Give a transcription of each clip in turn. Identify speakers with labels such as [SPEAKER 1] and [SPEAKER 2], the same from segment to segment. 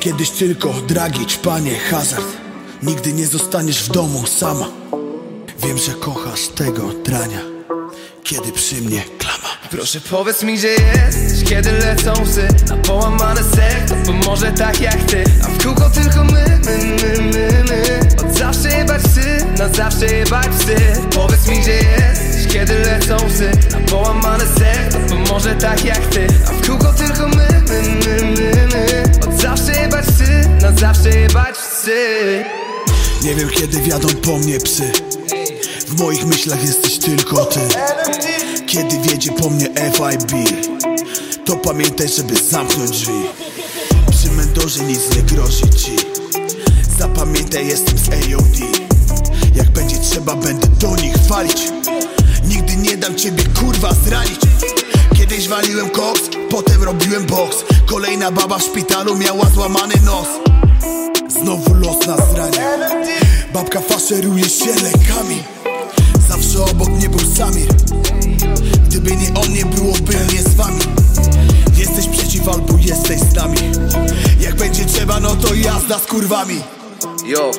[SPEAKER 1] Kiedyś tylko dragić, panie, hazard. Nigdy nie zostaniesz w domu sama. Wiem, że kochasz tego drania Kiedy przy mnie klama.
[SPEAKER 2] Proszę powiedz mi, gdzie jesteś, kiedy lecą łzy. Na połamane serce, bo może tak jak ty. A w kółko tylko my, my, my, my, my. Od zawsze jebać psy, na zawsze jebać psy. Powiedz mi, gdzie jesteś, kiedy lecą łzy. Na połamane serce, bo może tak jak ty. A w kółko psy
[SPEAKER 1] Nie wiem kiedy wiadą po mnie psy. W moich myślach jesteś tylko ty. Kiedy wiedzie po mnie FIB To pamiętaj, żeby zamknąć drzwi. Przy mentorze nic nie grozi ci. Zapamiętaj, jestem z AOD Jak będzie trzeba, będę do nich walić. Nigdy nie dam ciebie kurwa zranić Kiedyś waliłem koks, potem robiłem boks. Kolejna baba w szpitalu miała złamany nos Babka faszeruje się lekami. Zawsze obok mnie był Samir. Gdyby nie on, nie byłoby mnie z wami. Jesteś przeciw albo jesteś z nami. Jak będzie trzeba, no to jazda z kurwami.
[SPEAKER 2] Jo,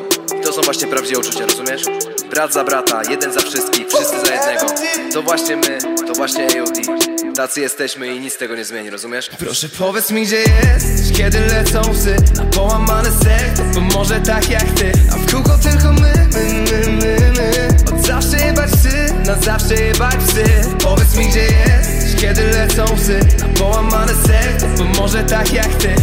[SPEAKER 2] to są właśnie prawdziwe uczucia, rozumiesz? Brat za brata, jeden za wszystkich, wszyscy za jednego. To właśnie my, to właśnie AOD Tacy jesteśmy i nic tego nie zmieni, rozumiesz? Proszę powiedz mi gdzie jesteś, kiedy lecą łzy Na połamane serce, bo może tak jak ty A w kółko tylko my, my, my, my, my Od zawsze jebać psy, na zawsze jebać psy Powiedz mi gdzie jesteś, kiedy lecą łzy Na połamane serce, bo może tak jak ty